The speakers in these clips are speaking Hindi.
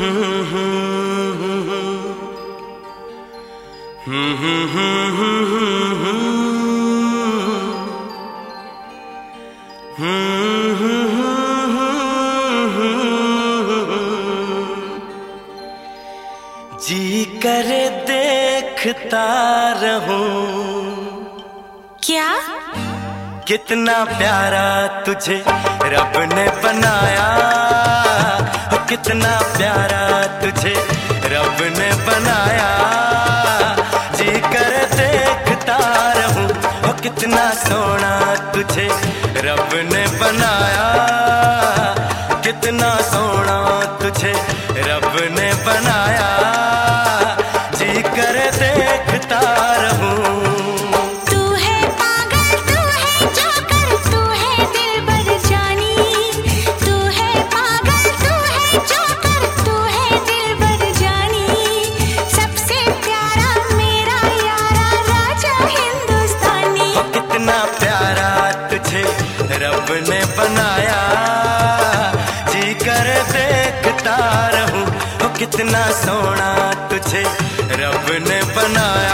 जी कर देखता रहूँ। क्या? कितना प्यारा तुझे रब ने बनाया। कितना प्यारा तुझे रब ने बनाया। जी कर देखता रहूँ ओ कितना सोना तुझे रब ने बनाया। कितना सोना तुझे रब ने बनाया। जी कर देखता रहूँ कितना सोना तुझे रब ने बनाया।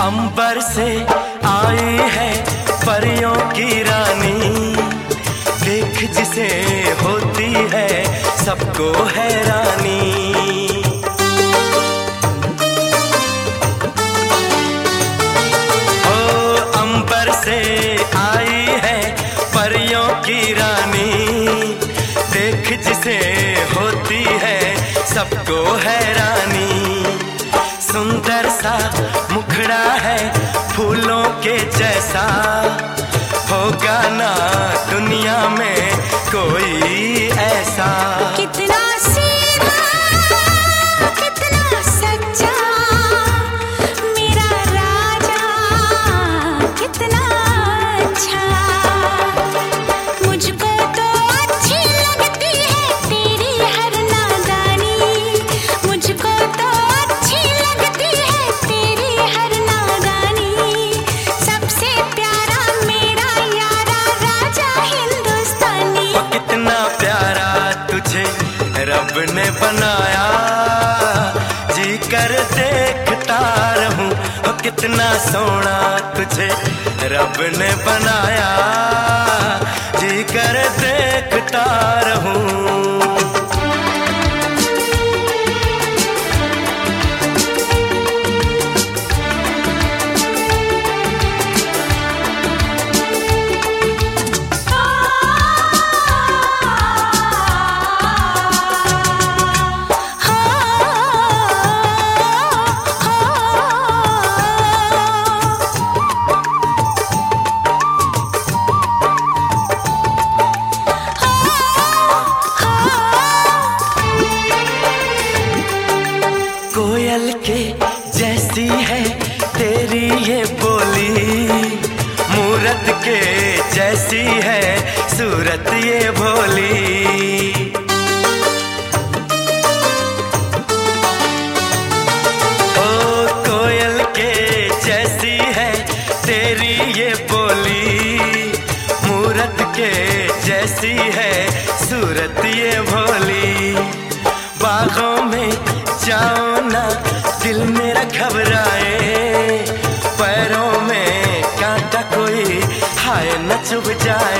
अंबर से आई है परियों की रानी। देख जिसे होती है सबको हैरानी। ओ अंबर से आई है परियों की रानी। देख जिसे होती है सबको हैरानी। सुंदर सा है के जैसा होगा ना दुनिया में कोई ऐसा। कितना रब ने बनाया। जी कर देखता रहूँ ओ कितना सोना तुझे रब ने बनाया। जी कर देखता रहूँ जैसी है तेरी ये बोली, मूरत के जैसी है सूरत ये भोली। ओ कोयल के जैसी है तेरी ये बोली, मूरत के जैसी है सूरत ये भोली। बागों में जाओ ना दिल मेरा घबराए पैरों में कांटा कोई हाय न चुभ जाए।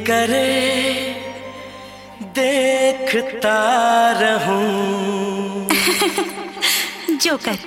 करे देखता रहूँ। जोकर।